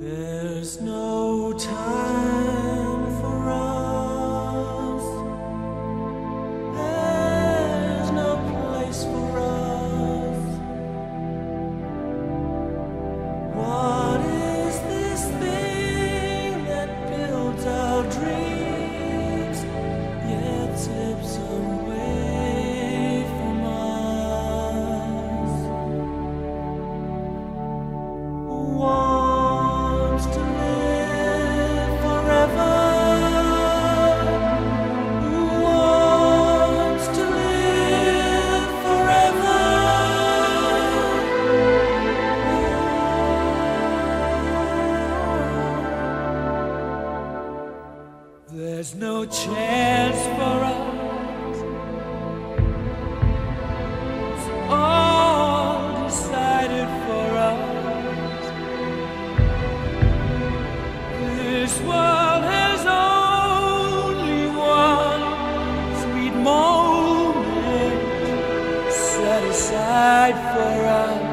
There's no time for us. There's no place for us. What is this thing that builds our dreams yet slips away? There's no chance for us. It's all decided for us. This world has only one sweet moment set aside for us.